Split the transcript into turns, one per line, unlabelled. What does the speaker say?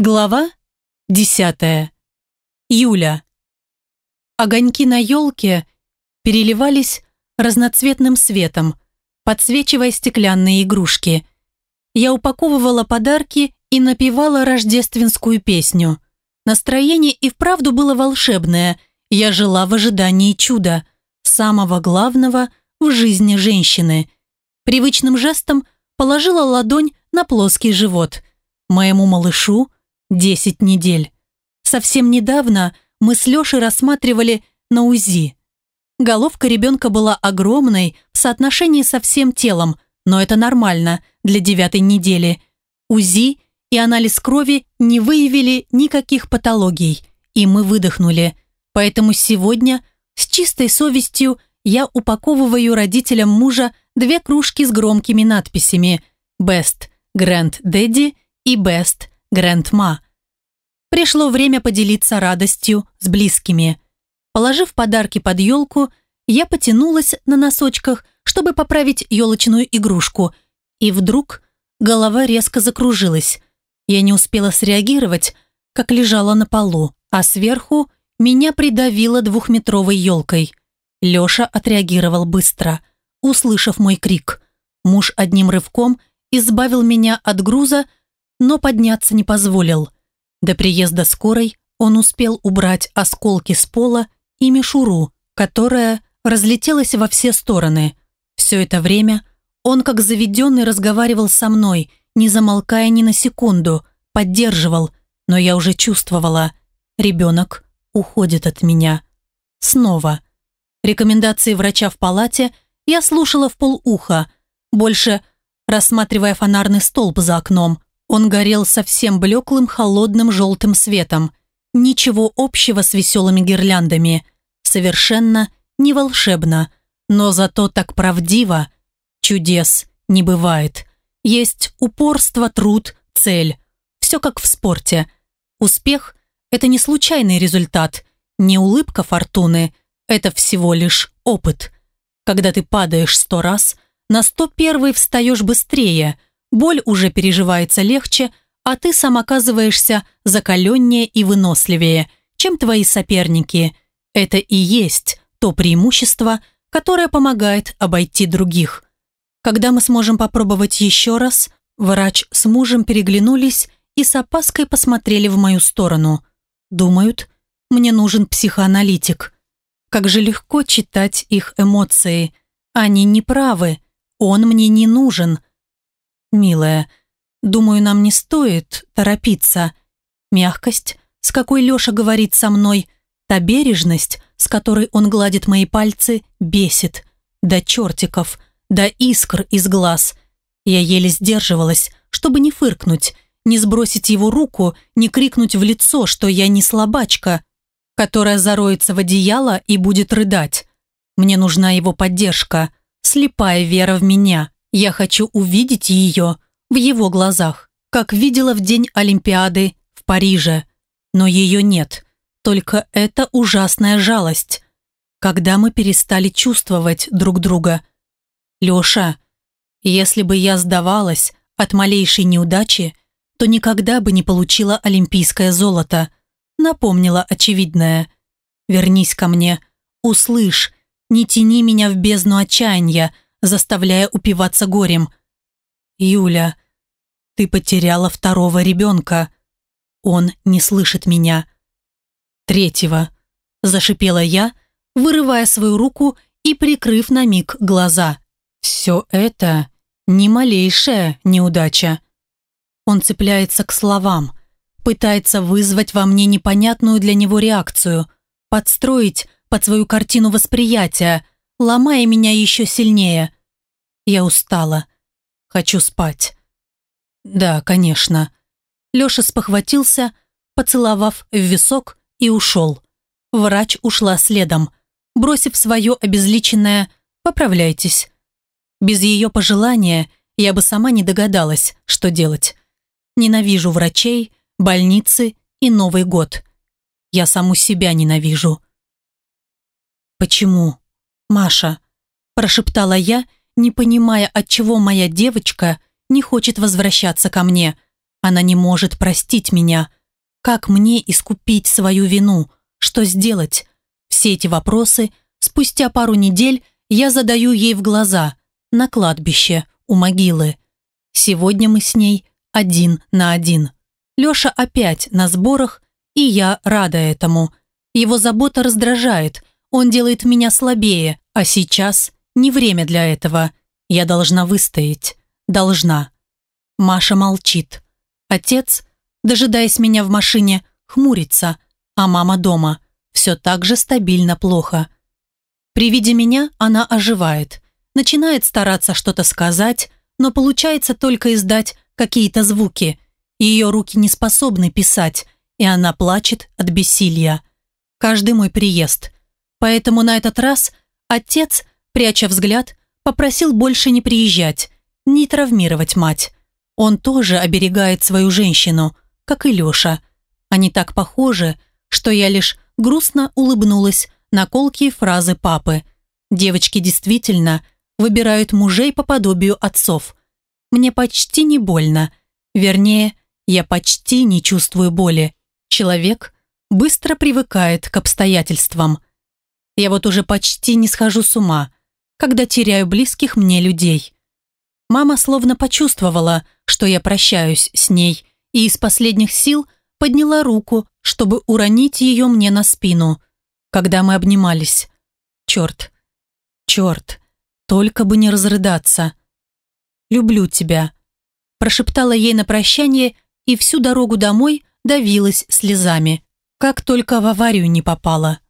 Глава десятая. Юля. Огоньки на елке переливались разноцветным светом, подсвечивая стеклянные игрушки. Я упаковывала подарки и напевала рождественскую песню. Настроение и вправду было волшебное. Я жила в ожидании чуда, самого главного в жизни женщины. Привычным жестом положила ладонь на плоский живот. Моему малышу – Десять недель. Совсем недавно мы с Лешей рассматривали на УЗИ. Головка ребенка была огромной в соотношении со всем телом, но это нормально для девятой недели. УЗИ и анализ крови не выявили никаких патологий, и мы выдохнули. Поэтому сегодня с чистой совестью я упаковываю родителям мужа две кружки с громкими надписями «Best Grand Daddy» и «Best Грандма. Пришло время поделиться радостью с близкими. Положив подарки под елку, я потянулась на носочках, чтобы поправить елочную игрушку, и вдруг голова резко закружилась. Я не успела среагировать, как лежала на полу, а сверху меня придавило двухметровой елкой. Леша отреагировал быстро, услышав мой крик. Муж одним рывком избавил меня от груза но подняться не позволил. До приезда скорой он успел убрать осколки с пола и мишуру, которая разлетелась во все стороны. Все это время он, как заведенный, разговаривал со мной, не замолкая ни на секунду, поддерживал, но я уже чувствовала, ребенок уходит от меня. Снова. Рекомендации врача в палате я слушала в полуха, больше рассматривая фонарный столб за окном, он горел совсем блеклым холодным желтым светом. Ничего общего с веселыми гирляндами. Совершенно не волшебно, но зато так правдиво. Чудес не бывает. Есть упорство, труд, цель. Все как в спорте. Успех – это не случайный результат, не улыбка фортуны, это всего лишь опыт. Когда ты падаешь сто раз, на сто первый встаешь быстрее – боль уже переживается легче, а ты сам оказываешься закаленнее и выносливее, чем твои соперники. Это и есть то преимущество, которое помогает обойти других. Когда мы сможем попробовать еще раз, врач с мужем переглянулись и с опаской посмотрели в мою сторону. Думают, мне нужен психоаналитик. Как же легко читать их эмоции. Они не правы, он мне не нужен – «Милая, думаю, нам не стоит торопиться. Мягкость, с какой Леша говорит со мной, та бережность, с которой он гладит мои пальцы, бесит. До чертиков, до искр из глаз. Я еле сдерживалась, чтобы не фыркнуть, не сбросить его руку, не крикнуть в лицо, что я не слабачка, которая зароется в одеяло и будет рыдать. Мне нужна его поддержка, слепая вера в меня. Я хочу увидеть ее в его глазах, как видела в день Олимпиады в Париже. Но ее нет, только эта ужасная жалость. Когда мы перестали чувствовать друг друга. Леша, если бы я сдавалась от малейшей неудачи, то никогда бы не получила олимпийское золото. Напомнила очевидное. Вернись ко мне, услышь, не тяни меня в бездну отчаяния, заставляя упиваться горем. «Юля, ты потеряла второго ребенка. Он не слышит меня». «Третьего», – зашипела я, вырывая свою руку и прикрыв на миг глаза. «Все это не малейшая неудача». Он цепляется к словам, пытается вызвать во мне непонятную для него реакцию, подстроить под свою картину восприятия – ломая меня еще сильнее. Я устала. Хочу спать. Да, конечно. Леша спохватился, поцеловав в висок и ушел. Врач ушла следом, бросив свое обезличенное «поправляйтесь». Без ее пожелания я бы сама не догадалась, что делать. Ненавижу врачей, больницы и Новый год. Я саму себя ненавижу. Почему? «Маша», – прошептала я, не понимая, отчего моя девочка не хочет возвращаться ко мне. Она не может простить меня. Как мне искупить свою вину? Что сделать? Все эти вопросы спустя пару недель я задаю ей в глаза, на кладбище, у могилы. Сегодня мы с ней один на один. Леша опять на сборах, и я рада этому. Его забота раздражает, он делает меня слабее, а сейчас не время для этого. Я должна выстоять. Должна. Маша молчит. Отец, дожидаясь меня в машине, хмурится, а мама дома. Все так же стабильно плохо. При виде меня она оживает. Начинает стараться что-то сказать, но получается только издать какие-то звуки. Ее руки не способны писать, и она плачет от бессилия. Каждый мой приезд. Поэтому на этот раз отец, пряча взгляд, попросил больше не приезжать, не травмировать мать. Он тоже оберегает свою женщину, как и Леша. Они так похожи, что я лишь грустно улыбнулась на колкие фразы папы. Девочки действительно выбирают мужей по подобию отцов. Мне почти не больно. Вернее, я почти не чувствую боли. Человек быстро привыкает к обстоятельствам. Я вот уже почти не схожу с ума, когда теряю близких мне людей. Мама словно почувствовала, что я прощаюсь с ней, и из последних сил подняла руку, чтобы уронить ее мне на спину, когда мы обнимались. Черт, черт, только бы не разрыдаться. «Люблю тебя», прошептала ей на прощание и всю дорогу домой давилась слезами, как только в аварию не попала.